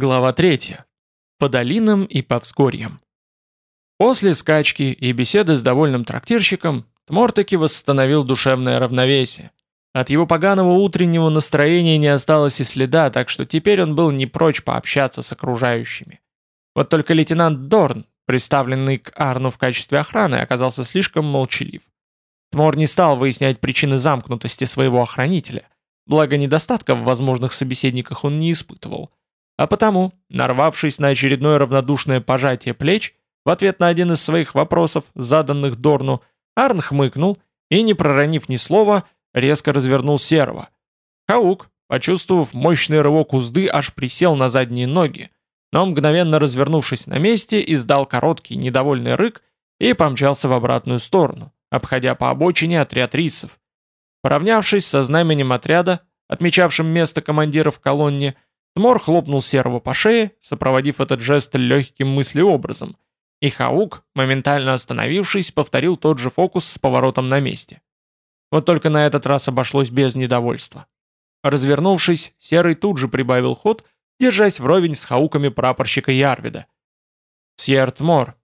Глава 3. По долинам и по взгорьям. После скачки и беседы с довольным трактирщиком Тмор таки восстановил душевное равновесие. От его поганого утреннего настроения не осталось и следа, так что теперь он был не прочь пообщаться с окружающими. Вот только лейтенант Дорн, представленный к Арну в качестве охраны, оказался слишком молчалив. Тмор не стал выяснять причины замкнутости своего охранителя, благо недостатков в возможных собеседниках он не испытывал – а потому, нарвавшись на очередное равнодушное пожатие плеч, в ответ на один из своих вопросов, заданных Дорну, Арн хмыкнул и, не проронив ни слова, резко развернул серого. Хаук, почувствовав мощный рывок узды, аж присел на задние ноги, но мгновенно развернувшись на месте, издал короткий недовольный рык и помчался в обратную сторону, обходя по обочине отряд рисов. Поравнявшись со знаменем отряда, отмечавшим место командира в колонне, Тмор хлопнул серого по шее, сопроводив этот жест легким мыслеобразом, и Хаук, моментально остановившись, повторил тот же фокус с поворотом на месте. Вот только на этот раз обошлось без недовольства. Развернувшись, Серый тут же прибавил ход, держась вровень с хауками прапорщика Ярвида. «Сьер Тмор»,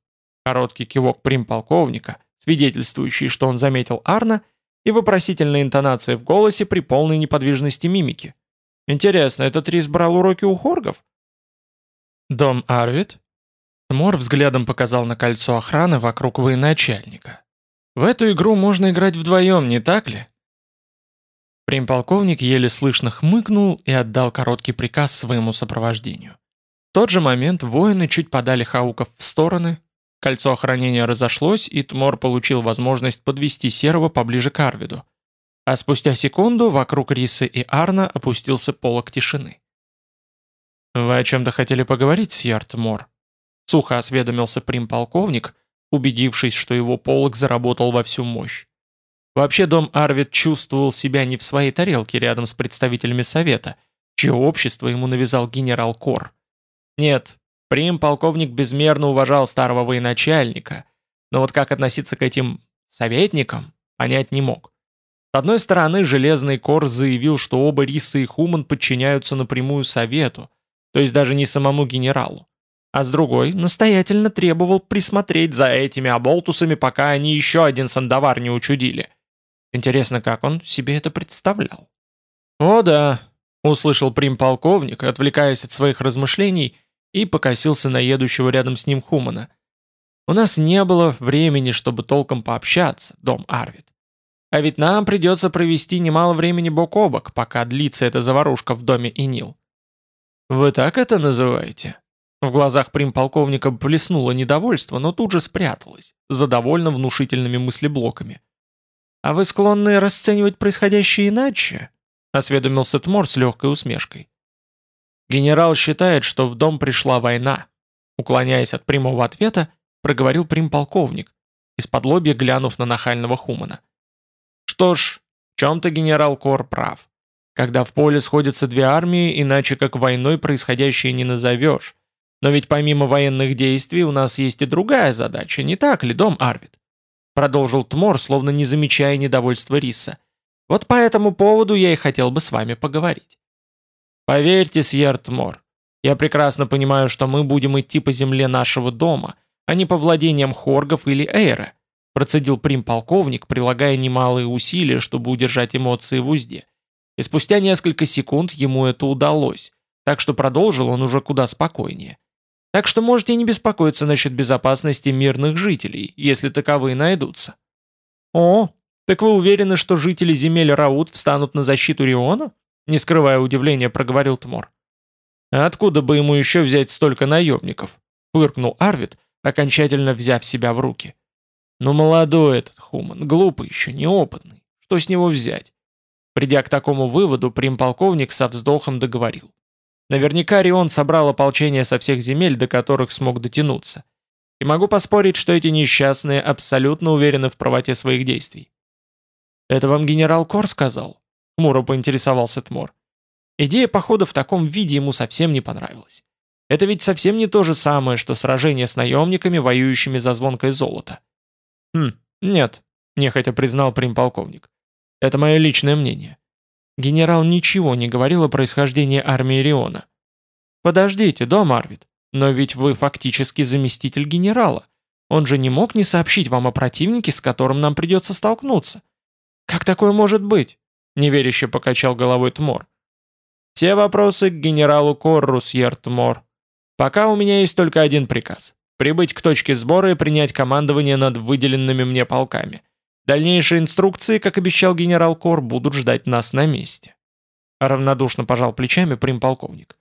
короткий кивок примполковника, свидетельствующий, что он заметил Арна, и вопросительная интонация в голосе при полной неподвижности мимики. Интересно, этот Рис брал уроки у хоргов? Дом Арвид? Мор взглядом показал на кольцо охраны вокруг военачальника. В эту игру можно играть вдвоем, не так ли? Примполковник еле слышно хмыкнул и отдал короткий приказ своему сопровождению. В тот же момент воины чуть подали хауков в стороны, кольцо охранения разошлось, и Тмор получил возможность подвести Серого поближе к Арвиду. А спустя секунду вокруг Рисы и Арна опустился полог тишины. «Вы о чем-то хотели поговорить, Сьярд Мор?» Сухо осведомился примполковник, убедившись, что его полог заработал во всю мощь. Вообще дом Арвид чувствовал себя не в своей тарелке рядом с представителями Совета, чье общество ему навязал генерал Кор. Нет, прим-полковник безмерно уважал старого военачальника, но вот как относиться к этим советникам, понять не мог. С одной стороны, Железный Кор заявил, что оба Риса и Хуман подчиняются напрямую Совету, то есть даже не самому генералу. А с другой, настоятельно требовал присмотреть за этими оболтусами, пока они еще один сандовар не учудили. Интересно, как он себе это представлял? «О да», — услышал примполковник, отвлекаясь от своих размышлений, и покосился на едущего рядом с ним Хумана. «У нас не было времени, чтобы толком пообщаться, дом Арвид. А ведь нам придется провести немало времени бок о бок, пока длится эта заварушка в доме Инил. Вы так это называете? В глазах примполковника блеснуло недовольство, но тут же спряталось, за довольно внушительными мыслеблоками. «А вы склонны расценивать происходящее иначе?» — осведомился Тмор с легкой усмешкой. «Генерал считает, что в дом пришла война», — уклоняясь от прямого ответа, проговорил примполковник, из-под лобья глянув на нахального Хумана. Что ж, в чем-то генерал Кор прав. Когда в поле сходятся две армии, иначе как войной происходящее не назовешь. Но ведь помимо военных действий у нас есть и другая задача, не так ли, дом Арвид? Продолжил Тмор, словно не замечая недовольства Риса. Вот по этому поводу я и хотел бы с вами поговорить. Поверьте, Сьер Тмор, я прекрасно понимаю, что мы будем идти по земле нашего дома, а не по владениям хоргов или эйра процедил прим-полковник, прилагая немалые усилия, чтобы удержать эмоции в узде. И спустя несколько секунд ему это удалось, так что продолжил он уже куда спокойнее. Так что можете не беспокоиться насчет безопасности мирных жителей, если таковые найдутся. О, так вы уверены, что жители земель Раут встанут на защиту Риона? Не скрывая удивления, проговорил Тмор. откуда бы ему еще взять столько наемников? Фыркнул Арвид, окончательно взяв себя в руки. Но молодой этот Хуман, глупый еще, неопытный. Что с него взять? Придя к такому выводу, примполковник со вздохом договорил. Наверняка Рион собрал ополчение со всех земель, до которых смог дотянуться. И могу поспорить, что эти несчастные абсолютно уверены в правоте своих действий. «Это вам генерал Кор сказал?» — хмуро поинтересовался Тмор. Идея похода в таком виде ему совсем не понравилась. Это ведь совсем не то же самое, что сражение с наемниками, воюющими за звонкое золото. «Хм, нет», — нехотя признал примполковник. «Это мое личное мнение. Генерал ничего не говорил о происхождении армии Риона». Подождите, дом Арвид, но ведь вы фактически заместитель генерала. Он же не мог не сообщить вам о противнике, с которым нам придется столкнуться. Как такое может быть? Неверяще покачал головой Тмор. Все вопросы к генералу Корру, Сьер Тмор. Пока у меня есть только один приказ. Прибыть к точке сбора и принять командование над выделенными мне полками. Дальнейшие инструкции, как обещал генерал Кор, будут ждать нас на месте. Равнодушно пожал плечами примполковник.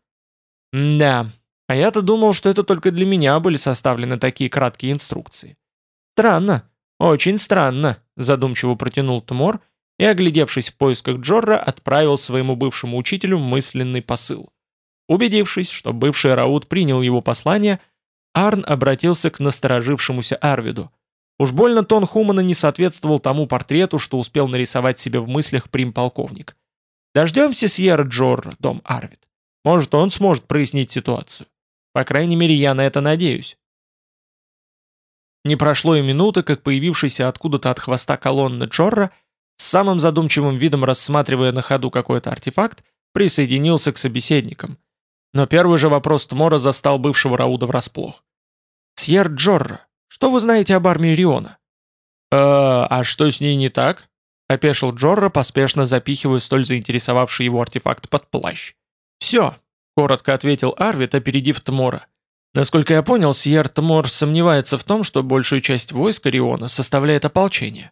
Да, а я-то думал, что это только для меня были составлены такие краткие инструкции. Странно, очень странно, задумчиво протянул Тмор и, оглядевшись в поисках Джорра, отправил своему бывшему учителю мысленный посыл. Убедившись, что бывший Раут принял его послание, Арн обратился к насторожившемуся Арвиду. Уж больно тон Хумана не соответствовал тому портрету, что успел нарисовать себе в мыслях примполковник. Дождемся Сьерра Джорра, дом Арвид. Может, он сможет прояснить ситуацию. По крайней мере, я на это надеюсь. Не прошло и минуты, как появившийся откуда-то от хвоста колонны Джорра, с самым задумчивым видом рассматривая на ходу какой-то артефакт, присоединился к собеседникам. Но первый же вопрос Тмора застал бывшего Рауда врасплох. «Сьер Джорра, что вы знаете об армии Риона?» «Э, а что с ней не так?» — опешил Джорра, поспешно запихивая столь заинтересовавший его артефакт под плащ. «Все», — коротко ответил Арвид, опередив Тмора. Насколько я понял, Сьер Тмор сомневается в том, что большую часть войска Риона составляет ополчение.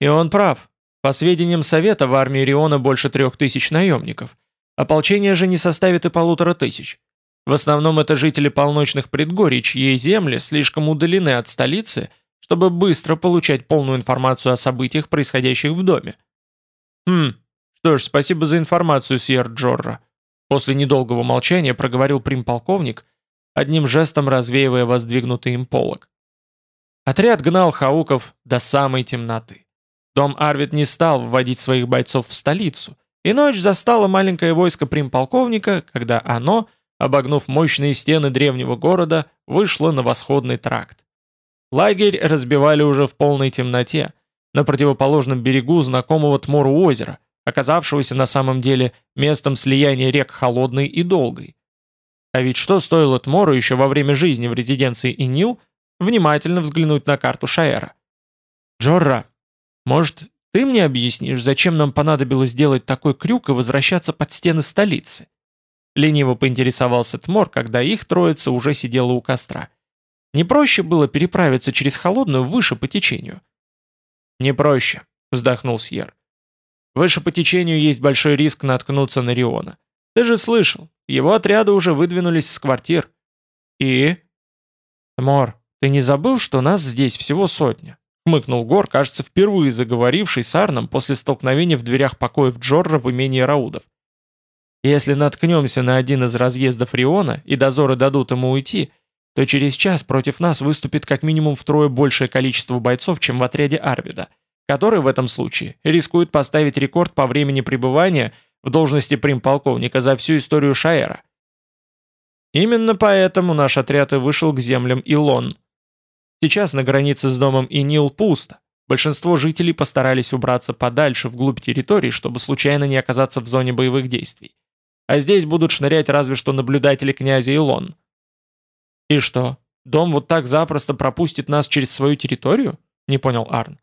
И он прав. По сведениям Совета, в армии Риона больше трех тысяч наемников — Ополчение же не составит и полутора тысяч. В основном это жители полночных предгорий, чьи земли слишком удалены от столицы, чтобы быстро получать полную информацию о событиях, происходящих в доме. Хм, что ж, спасибо за информацию, Сьер Джорра. После недолгого молчания проговорил примполковник, одним жестом развеивая воздвигнутый им полог. Отряд гнал хауков до самой темноты. Дом Арвид не стал вводить своих бойцов в столицу, и ночь застала маленькое войско примполковника, когда оно, обогнув мощные стены древнего города, вышло на восходный тракт. Лагерь разбивали уже в полной темноте, на противоположном берегу знакомого Тмору озера, оказавшегося на самом деле местом слияния рек Холодной и Долгой. А ведь что стоило Тмору еще во время жизни в резиденции Инил внимательно взглянуть на карту Шаэра? «Джорра, может, ты мне объяснишь, зачем нам понадобилось делать такой крюк и возвращаться под стены столицы?» Лениво поинтересовался Тмор, когда их троица уже сидела у костра. «Не проще было переправиться через холодную выше по течению?» «Не проще», — вздохнул Сьер. «Выше по течению есть большой риск наткнуться на Риона. Ты же слышал, его отряды уже выдвинулись с квартир». «И?» «Тмор, ты не забыл, что нас здесь всего сотня? Хмыкнул Гор, кажется, впервые заговоривший с Арном после столкновения в дверях покоев Джорра в имении Раудов. «Если наткнемся на один из разъездов Риона, и дозоры дадут ему уйти, то через час против нас выступит как минимум втрое большее количество бойцов, чем в отряде Арвида, который в этом случае рискует поставить рекорд по времени пребывания в должности примполковника за всю историю Шаэра. Именно поэтому наш отряд и вышел к землям Илон – Сейчас на границе с домом Инил пусто. Большинство жителей постарались убраться подальше вглубь территории, чтобы случайно не оказаться в зоне боевых действий. А здесь будут шнырять разве что наблюдатели князя Илон. «И что, дом вот так запросто пропустит нас через свою территорию?» — не понял Арн.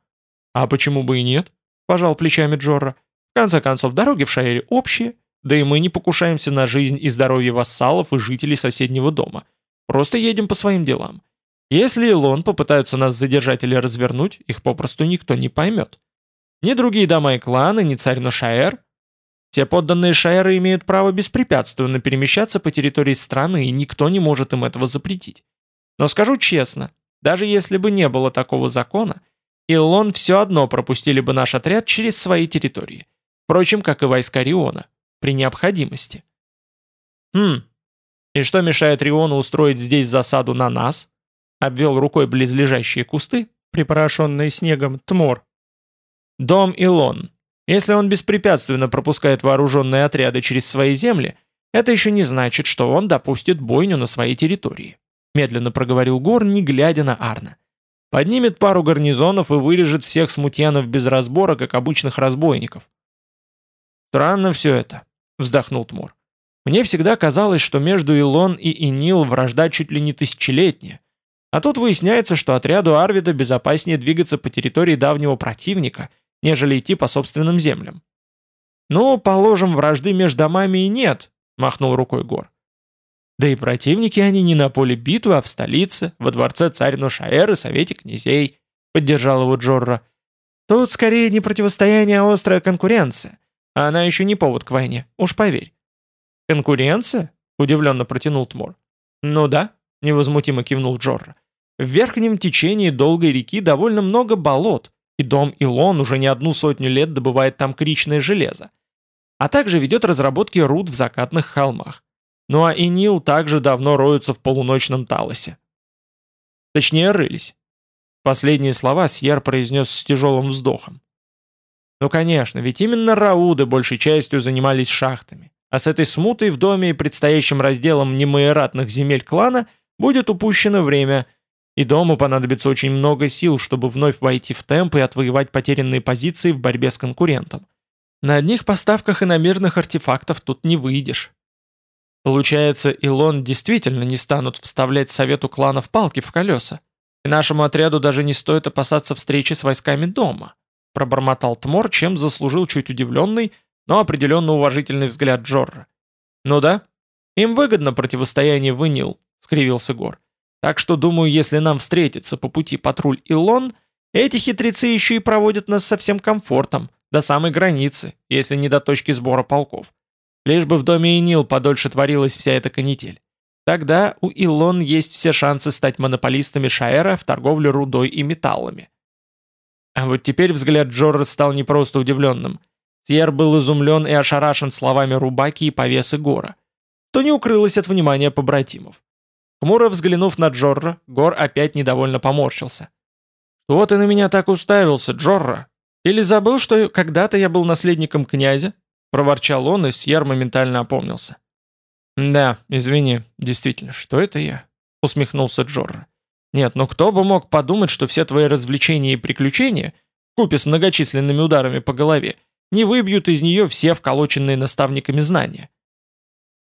«А почему бы и нет?» — пожал плечами Джорра. «В конце концов, дороги в Шаэре общие, да и мы не покушаемся на жизнь и здоровье вассалов и жителей соседнего дома. Просто едем по своим делам. Если Илон попытаются нас задержать или развернуть, их попросту никто не поймет. Ни другие дома и кланы, ни царь Ношаэр. Все подданные Шаэра имеют право беспрепятственно перемещаться по территории страны, и никто не может им этого запретить. Но скажу честно, даже если бы не было такого закона, Илон все одно пропустили бы наш отряд через свои территории. Впрочем, как и войска Риона, при необходимости. Хм, и что мешает Риону устроить здесь засаду на нас? Обвел рукой близлежащие кусты, припорошенные снегом, тмор. Дом Илон. Если он беспрепятственно пропускает вооруженные отряды через свои земли, это еще не значит, что он допустит бойню на своей территории. Медленно проговорил Гор, не глядя на Арна. Поднимет пару гарнизонов и вырежет всех смутьянов без разбора, как обычных разбойников. «Странно все это», — вздохнул Тмор. Мне всегда казалось, что между Илон и Инил вражда чуть ли не тысячелетняя. А тут выясняется, что отряду Арвида безопаснее двигаться по территории давнего противника, нежели идти по собственным землям. «Ну, положим, вражды между домами и нет», — махнул рукой Гор. Да и противники они не на поле битвы, а в столице, во дворце царь Нушаэр и совете князей, — поддержал его Джорра. Тут скорее не противостояние, а острая конкуренция. А она еще не повод к войне, уж поверь. «Конкуренция?» — удивленно протянул Тмор. «Ну да», — невозмутимо кивнул Джорра. «В верхнем течении долгой реки довольно много болот, и дом Илон уже не одну сотню лет добывает там кричное железо. А также ведет разработки руд в закатных холмах. Ну а и Нил также давно роются в полуночном Талосе. Точнее, рылись. Последние слова Сьер произнес с тяжелым вздохом. Ну конечно, ведь именно Рауды большей частью занимались шахтами. А с этой смутой в доме и предстоящим разделом немаератных земель клана будет упущено время, и дому понадобится очень много сил, чтобы вновь войти в темп и отвоевать потерянные позиции в борьбе с конкурентом. На одних поставках иномерных артефактов тут не выйдешь. Получается, Илон действительно не станут вставлять совету кланов палки в колеса. И нашему отряду даже не стоит опасаться встречи с войсками дома. Пробормотал Тмор, чем заслужил чуть удивленный, но определенно уважительный взгляд Джорра. «Ну да, им выгодно противостояние в Инил», — скривился Гор. «Так что, думаю, если нам встретится по пути патруль Илон, эти хитрецы еще и проводят нас со всем комфортом, до самой границы, если не до точки сбора полков. Лишь бы в доме Инил подольше творилась вся эта канитель. Тогда у Илон есть все шансы стать монополистами Шаэра в торговле рудой и металлами». А вот теперь взгляд Джорра стал не просто удивленным — Тьер был изумлен и ошарашен словами Рубаки и повесы Гора. То не укрылось от внимания побратимов. Хмуро взглянув на Джорра, Гор опять недовольно поморщился. «Что ты на меня так уставился, Джорра? Или забыл, что когда-то я был наследником князя?» Проворчал он, и Сьер моментально опомнился. «Да, извини, действительно, что это я?» Усмехнулся Джорра. «Нет, но кто бы мог подумать, что все твои развлечения и приключения, купе с многочисленными ударами по голове, не выбьют из нее все вколоченные наставниками знания.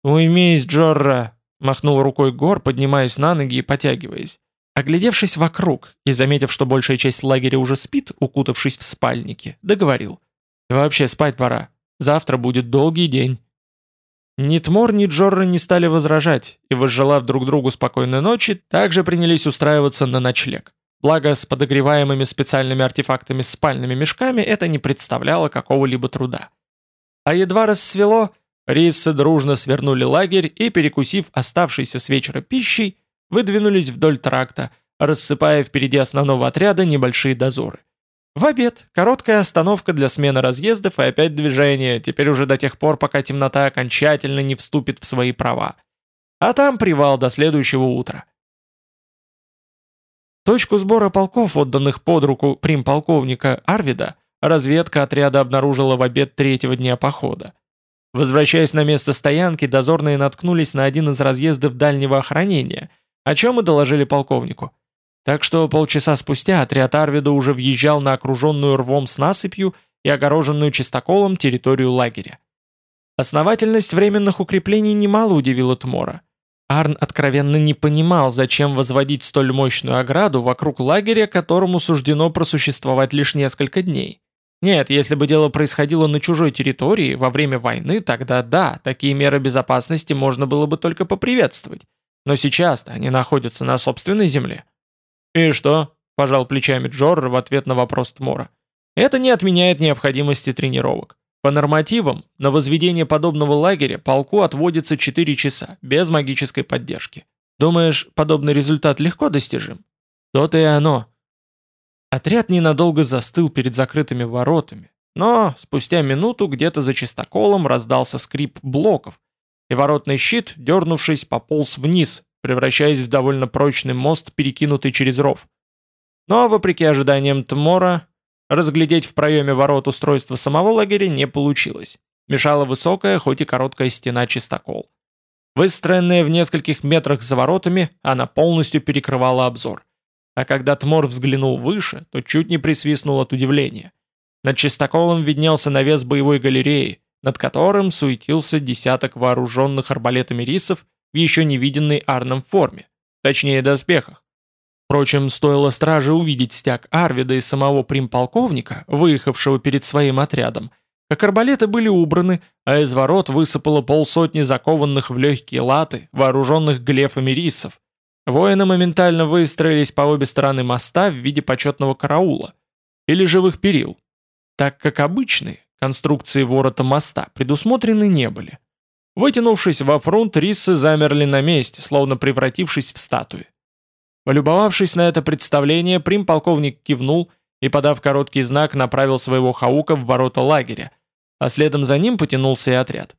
«Уймись, Джорра!» — махнул рукой Гор, поднимаясь на ноги и потягиваясь. Оглядевшись вокруг и заметив, что большая часть лагеря уже спит, укутавшись в спальнике, договорил. «Вообще спать пора. Завтра будет долгий день». Ни Тмор, ни Джорра не стали возражать, и, возжелав друг другу спокойной ночи, также принялись устраиваться на ночлег. Благо, с подогреваемыми специальными артефактами спальными мешками это не представляло какого-либо труда. А едва рассвело, риссы дружно свернули лагерь и, перекусив оставшейся с вечера пищей, выдвинулись вдоль тракта, рассыпая впереди основного отряда небольшие дозоры. В обед короткая остановка для смены разъездов и опять движение, теперь уже до тех пор, пока темнота окончательно не вступит в свои права. А там привал до следующего утра. Точку сбора полков, отданных под руку примполковника Арвида, разведка отряда обнаружила в обед третьего дня похода. Возвращаясь на место стоянки, дозорные наткнулись на один из разъездов дальнего охранения, о чем и доложили полковнику. Так что полчаса спустя отряд Арвида уже въезжал на окруженную рвом с насыпью и огороженную чистоколом территорию лагеря. Основательность временных укреплений немало удивила Тмора. Арн откровенно не понимал, зачем возводить столь мощную ограду вокруг лагеря, которому суждено просуществовать лишь несколько дней. Нет, если бы дело происходило на чужой территории во время войны, тогда да, такие меры безопасности можно было бы только поприветствовать. Но сейчас они находятся на собственной земле. «И что?» – пожал плечами Джорр в ответ на вопрос Тмора. «Это не отменяет необходимости тренировок. По нормативам, на возведение подобного лагеря полку отводится 4 часа, без магической поддержки. Думаешь, подобный результат легко достижим? То-то и оно. Отряд ненадолго застыл перед закрытыми воротами, но спустя минуту где-то за чистоколом раздался скрип блоков, и воротный щит, дернувшись, пополз вниз, превращаясь в довольно прочный мост, перекинутый через ров. Но, вопреки ожиданиям Тмора, Разглядеть в проеме ворот устройства самого лагеря не получилось. Мешала высокая, хоть и короткая стена чистокол. Выстроенная в нескольких метрах за воротами, она полностью перекрывала обзор. А когда Тмор взглянул выше, то чуть не присвистнул от удивления. Над чистоколом виднелся навес боевой галереи, над которым суетился десяток вооруженных арбалетами рисов в еще не виденной Арном форме, точнее доспехах. Впрочем, стоило страже увидеть стяг Арвида и самого примполковника, выехавшего перед своим отрядом, как арбалеты были убраны, а из ворот высыпало полсотни закованных в легкие латы, вооруженных глефами рисов. Воины моментально выстроились по обе стороны моста в виде почетного караула или живых перил, так как обычные конструкции ворота моста предусмотрены не были. Вытянувшись во фронт, рисы замерли на месте, словно превратившись в статуи. Полюбовавшись на это представление, прим-полковник кивнул и, подав короткий знак, направил своего хаука в ворота лагеря, а следом за ним потянулся и отряд.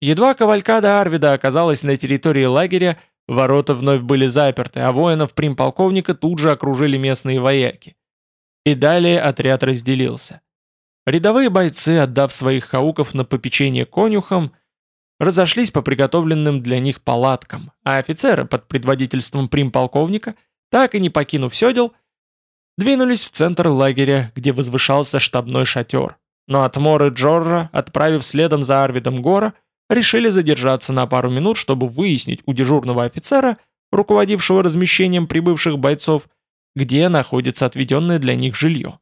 Едва кавалькада Арвида оказалась на территории лагеря, ворота вновь были заперты, а воинов прим-полковника тут же окружили местные вояки. И далее отряд разделился. Рядовые бойцы, отдав своих хауков на попечение конюхам, разошлись по приготовленным для них палаткам, а офицеры под предводительством примполковника, так и не покинув седел, двинулись в центр лагеря, где возвышался штабной шатер. Но Атмор и Джорра, отправив следом за Арвидом Гора, решили задержаться на пару минут, чтобы выяснить у дежурного офицера, руководившего размещением прибывших бойцов, где находится отведенное для них жилье.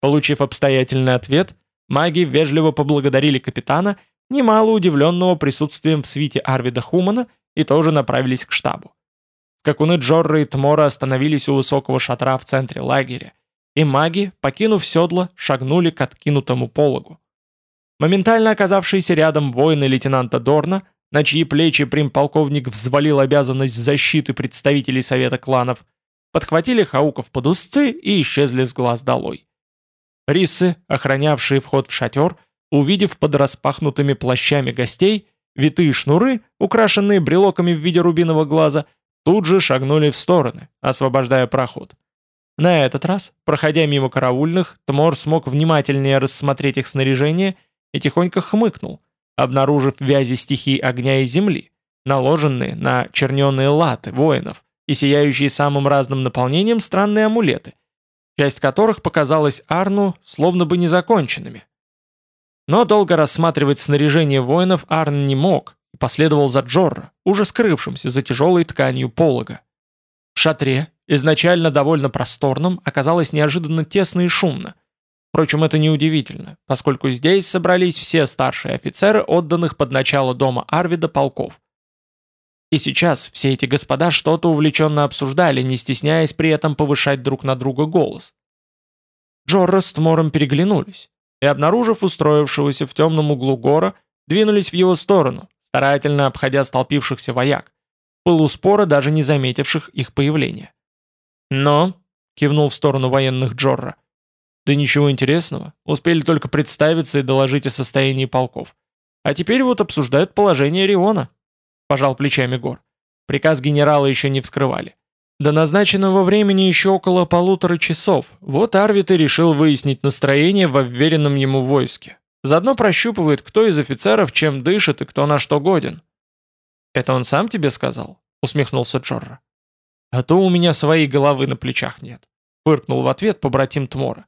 Получив обстоятельный ответ, маги вежливо поблагодарили капитана немало удивленного присутствием в свите Арвида Хумана, и тоже направились к штабу. Скакуны Джорра и Тмора остановились у высокого шатра в центре лагеря, и маги, покинув седло, шагнули к откинутому пологу. Моментально оказавшиеся рядом воины лейтенанта Дорна, на чьи плечи примполковник взвалил обязанность защиты представителей Совета кланов, подхватили хауков под узцы и исчезли с глаз долой. Рисы, охранявшие вход в шатер, Увидев под распахнутыми плащами гостей, витые шнуры, украшенные брелоками в виде рубинового глаза, тут же шагнули в стороны, освобождая проход. На этот раз, проходя мимо караульных, Тмор смог внимательнее рассмотреть их снаряжение и тихонько хмыкнул, обнаружив вязи стихий огня и земли, наложенные на черненые латы воинов и сияющие самым разным наполнением странные амулеты, часть которых показалась Арну словно бы незаконченными. Но долго рассматривать снаряжение воинов Арн не мог и последовал за Джорро, уже скрывшимся за тяжелой тканью полога. В шатре, изначально довольно просторном, оказалось неожиданно тесно и шумно. Впрочем, это неудивительно, поскольку здесь собрались все старшие офицеры, отданных под начало дома Арвида полков. И сейчас все эти господа что-то увлеченно обсуждали, не стесняясь при этом повышать друг на друга голос. Джорро с Тмором переглянулись и, обнаружив устроившегося в темном углу гора, двинулись в его сторону, старательно обходя столпившихся вояк, полуспора даже не заметивших их появления. «Но», — кивнул в сторону военных Джорра, — «да ничего интересного, успели только представиться и доложить о состоянии полков. А теперь вот обсуждают положение Риона», — пожал плечами Гор. Приказ генерала еще не вскрывали. До назначенного времени еще около полутора часов. Вот Арвид и решил выяснить настроение в уверенном ему войске. Заодно прощупывает, кто из офицеров чем дышит и кто на что годен. «Это он сам тебе сказал?» — усмехнулся Джорра. «А то у меня своей головы на плечах нет», — фыркнул в ответ побратим Тмора.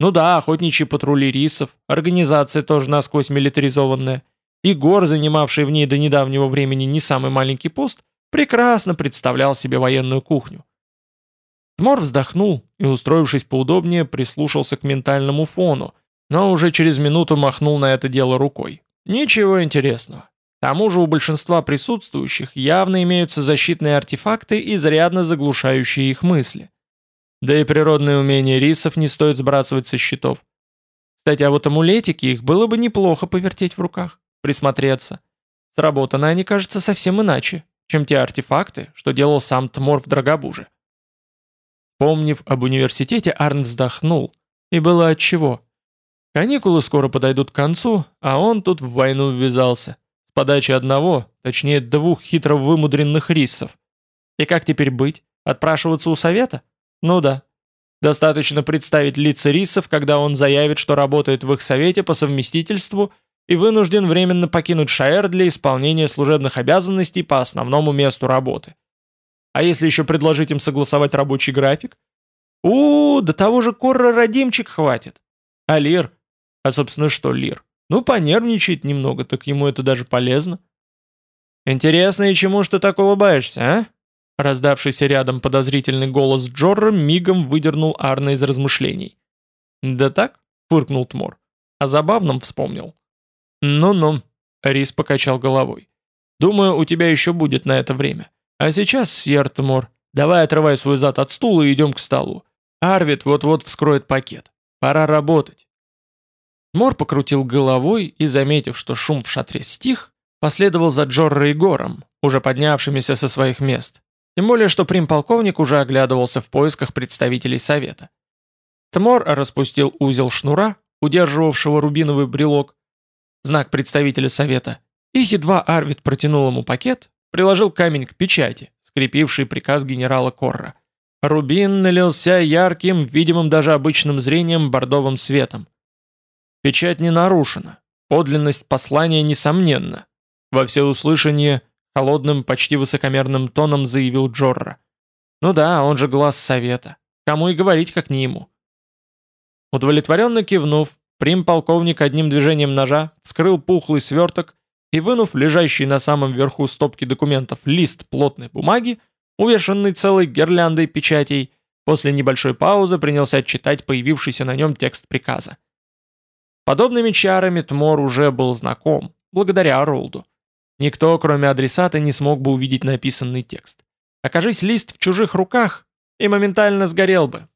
«Ну да, охотничьи патрули рисов, организация тоже насквозь милитаризованная, и гор, занимавший в ней до недавнего времени не самый маленький пост, прекрасно представлял себе военную кухню. Тмор вздохнул и, устроившись поудобнее, прислушался к ментальному фону, но уже через минуту махнул на это дело рукой. Ничего интересного. К тому же у большинства присутствующих явно имеются защитные артефакты, изрядно заглушающие их мысли. Да и природные умения рисов не стоит сбрасывать со счетов. Кстати, а вот амулетики их было бы неплохо повертеть в руках, присмотреться. Сработаны они, кажется, совсем иначе, чем те артефакты, что делал сам Тмор в Драгобуже. Помнив об университете, Арн вздохнул. И было отчего. Каникулы скоро подойдут к концу, а он тут в войну ввязался. С подачи одного, точнее двух хитро вымудренных рисов. И как теперь быть? Отпрашиваться у совета? Ну да. Достаточно представить лица рисов, когда он заявит, что работает в их совете по совместительству и вынужден временно покинуть Шаэр для исполнения служебных обязанностей по основному месту работы. А если еще предложить им согласовать рабочий график? у, -у до того же Корра Родимчик хватит. А Лир? А собственно что Лир? Ну, понервничает немного, так ему это даже полезно. «Интересно, и чему ж ты так улыбаешься, а?» Раздавшийся рядом подозрительный голос Джорра мигом выдернул Арна из размышлений. «Да так?» — фыркнул Тмор. «О забавном вспомнил». «Ну-ну», — Рис покачал головой. «Думаю, у тебя еще будет на это время. А сейчас, Сьер Тмор, давай отрывай свой зад от стула и идем к столу. Арвид вот-вот вскроет пакет. Пора работать». Мор покрутил головой и, заметив, что шум в шатре стих, последовал за Джорро и Гором, уже поднявшимися со своих мест. Тем более, что примполковник уже оглядывался в поисках представителей совета. Тмор распустил узел шнура, удерживавшего рубиновый брелок, знак представителя совета, и едва Арвид протянул ему пакет, приложил камень к печати, скрепивший приказ генерала Корра. Рубин налился ярким, видимым даже обычным зрением бордовым светом. Печать не нарушена, подлинность послания несомненна. Во всеуслышание холодным, почти высокомерным тоном заявил Джорра. Ну да, он же глаз совета. Кому и говорить, как не ему. Удовлетворенно кивнув, прим-полковник одним движением ножа вскрыл пухлый сверток и, вынув лежащий на самом верху стопки документов лист плотной бумаги, увешанный целой гирляндой печатей, после небольшой паузы принялся читать появившийся на нем текст приказа. Подобными чарами Тмор уже был знаком, благодаря Оролду. Никто, кроме адресата, не смог бы увидеть написанный текст. Окажись лист в чужих руках, и моментально сгорел бы.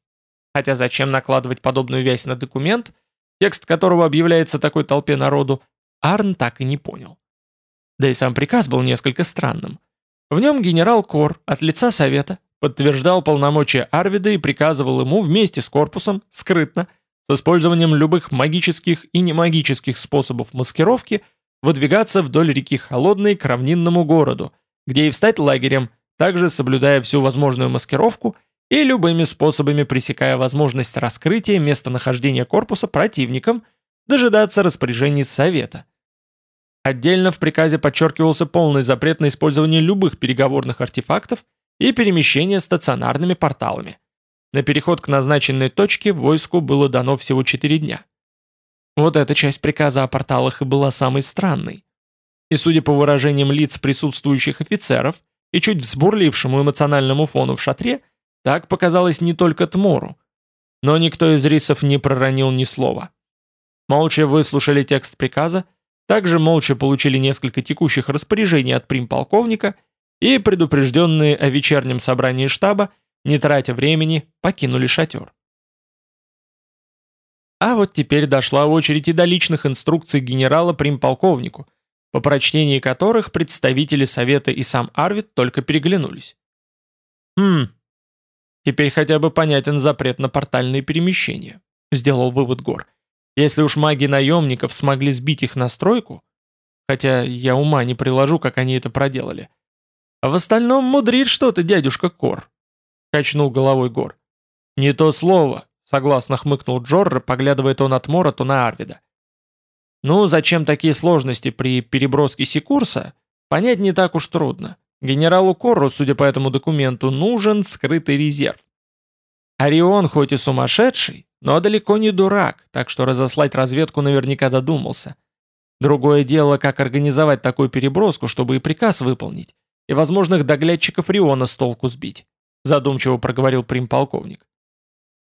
Хотя зачем накладывать подобную вязь на документ, текст которого объявляется такой толпе народу, Арн так и не понял. Да и сам приказ был несколько странным. В нем генерал Кор от лица Совета подтверждал полномочия Арвида и приказывал ему вместе с корпусом, скрытно, с использованием любых магических и немагических способов маскировки – выдвигаться вдоль реки Холодной к равнинному городу, где и встать лагерем, также соблюдая всю возможную маскировку и любыми способами пресекая возможность раскрытия местонахождения корпуса противникам, дожидаться распоряжений Совета. Отдельно в приказе подчеркивался полный запрет на использование любых переговорных артефактов и перемещение стационарными порталами. На переход к назначенной точке войску было дано всего 4 дня. Вот эта часть приказа о порталах и была самой странной. И судя по выражениям лиц присутствующих офицеров и чуть взбурлившему эмоциональному фону в шатре, так показалось не только Тмору. Но никто из рисов не проронил ни слова. Молча выслушали текст приказа, также молча получили несколько текущих распоряжений от примполковника и, предупрежденные о вечернем собрании штаба, не тратя времени, покинули шатер. А вот теперь дошла очередь и до личных инструкций генерала примполковнику, по прочтении которых представители Совета и сам Арвид только переглянулись. «Хм, теперь хотя бы понятен запрет на портальные перемещения», сделал вывод Гор. «Если уж маги наемников смогли сбить их настройку, хотя я ума не приложу, как они это проделали. А в остальном мудрит что-то дядюшка Кор», качнул головой Гор. «Не то слово», Согласно хмыкнул Джорро, поглядывая то на Тмора, то на Арвида. Ну, зачем такие сложности при переброске Секурса, понять не так уж трудно. Генералу Корру, судя по этому документу, нужен скрытый резерв. Орион хоть и сумасшедший, но далеко не дурак, так что разослать разведку наверняка додумался. Другое дело, как организовать такую переброску, чтобы и приказ выполнить, и возможных доглядчиков Риона с толку сбить, задумчиво проговорил примполковник.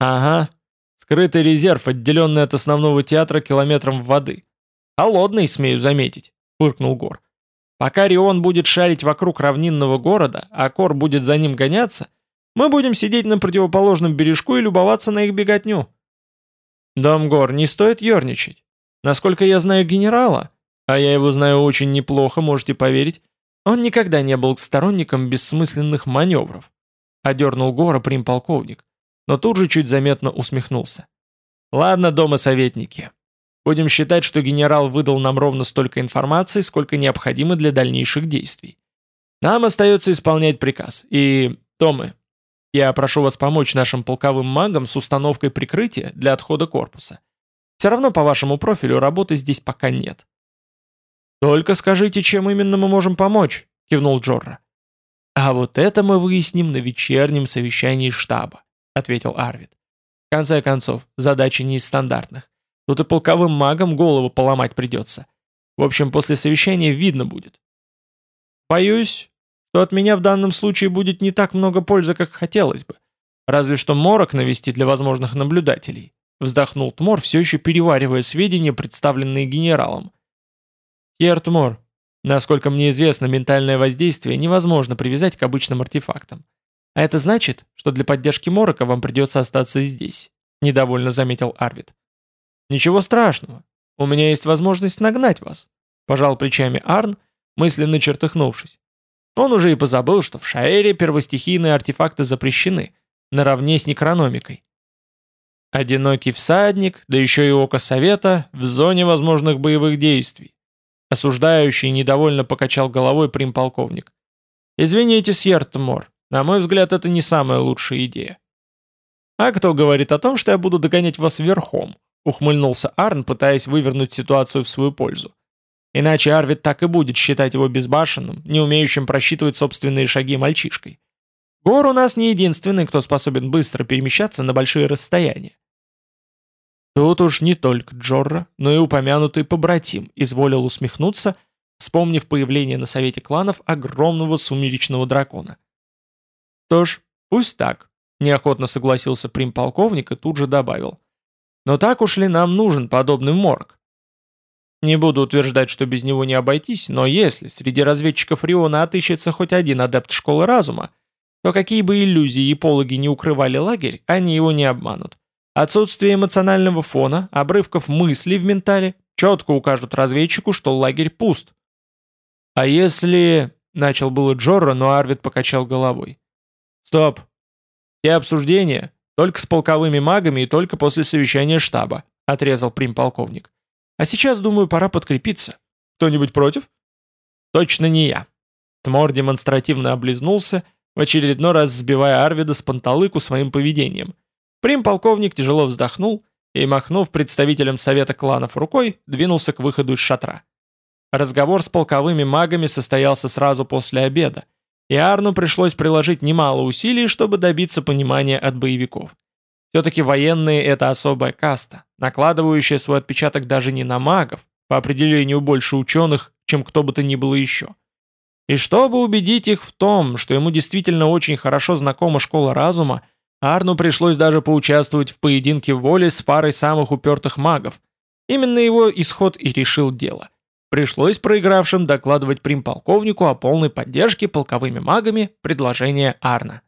«Ага. Скрытый резерв, отделенный от основного театра километром воды. Холодный, смею заметить», — фыркнул Гор. «Пока Рион будет шарить вокруг равнинного города, а Кор будет за ним гоняться, мы будем сидеть на противоположном бережку и любоваться на их беготню». «Домгор, не стоит ерничать. Насколько я знаю генерала, а я его знаю очень неплохо, можете поверить, он никогда не был сторонником бессмысленных маневров», — одернул Гора примполковник но тут же чуть заметно усмехнулся. «Ладно, дома советники. Будем считать, что генерал выдал нам ровно столько информации, сколько необходимо для дальнейших действий. Нам остается исполнять приказ. И, Томы, я прошу вас помочь нашим полковым магам с установкой прикрытия для отхода корпуса. Все равно по вашему профилю работы здесь пока нет». «Только скажите, чем именно мы можем помочь», — кивнул Джорра. «А вот это мы выясним на вечернем совещании штаба. — ответил Арвид. «В конце концов, задача не из стандартных. Тут и полковым магам голову поломать придется. В общем, после совещания видно будет. Боюсь, что от меня в данном случае будет не так много пользы, как хотелось бы. Разве что морок навести для возможных наблюдателей. Вздохнул Тмор, все еще переваривая сведения, представленные генералом. Тьер Тмор, насколько мне известно, ментальное воздействие невозможно привязать к обычным артефактам. А это значит, что для поддержки морока вам придется остаться здесь, недовольно заметил Арвид. Ничего страшного, у меня есть возможность нагнать вас, пожал плечами Арн, мысленно чертыхнувшись. Он уже и позабыл, что в Шаэре первостихийные артефакты запрещены, наравне с некрономикой. Одинокий всадник, да еще и око совета, в зоне возможных боевых действий. Осуждающий недовольно покачал головой примполковник. «Извините, Сьертмор, на мой взгляд, это не самая лучшая идея». «А кто говорит о том, что я буду догонять вас верхом?» ухмыльнулся Арн, пытаясь вывернуть ситуацию в свою пользу. Иначе Арвид так и будет считать его безбашенным, не умеющим просчитывать собственные шаги мальчишкой. Гор у нас не единственный, кто способен быстро перемещаться на большие расстояния. Тут уж не только Джорра, но и упомянутый побратим изволил усмехнуться, вспомнив появление на совете кланов огромного сумеречного дракона. «Что ж, пусть так», — неохотно согласился примполковник и тут же добавил. «Но так уж ли нам нужен подобный морг? Не буду утверждать, что без него не обойтись, но если среди разведчиков Риона отыщется хоть один адепт школы разума, то какие бы иллюзии и пологи не укрывали лагерь, они его не обманут. Отсутствие эмоционального фона, обрывков мыслей в ментале четко укажут разведчику, что лагерь пуст. А если... Начал было Джорро, но Арвид покачал головой. Стоп. Те обсуждения только с полковыми магами и только после совещания штаба, отрезал примполковник. А сейчас, думаю, пора подкрепиться. Кто-нибудь против? Точно не я. Тмор демонстративно облизнулся, в очередной раз сбивая Арвида с панталыку своим поведением. Прим-полковник тяжело вздохнул и, махнув представителем совета кланов рукой, двинулся к выходу из шатра. Разговор с полковыми магами состоялся сразу после обеда, и Арну пришлось приложить немало усилий, чтобы добиться понимания от боевиков. Все-таки военные — это особая каста, накладывающая свой отпечаток даже не на магов, по определению больше ученых, чем кто бы то ни было еще. И чтобы убедить их в том, что ему действительно очень хорошо знакома школа разума, Арну пришлось даже поучаствовать в поединке воли с парой самых упертых магов. Именно его исход и решил дело. Пришлось проигравшим докладывать примполковнику о полной поддержке полковыми магами предложения Арна.